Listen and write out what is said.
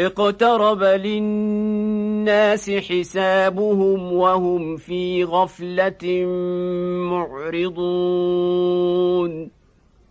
اقترب للناس حسابهم وهم في غفلة معرضون.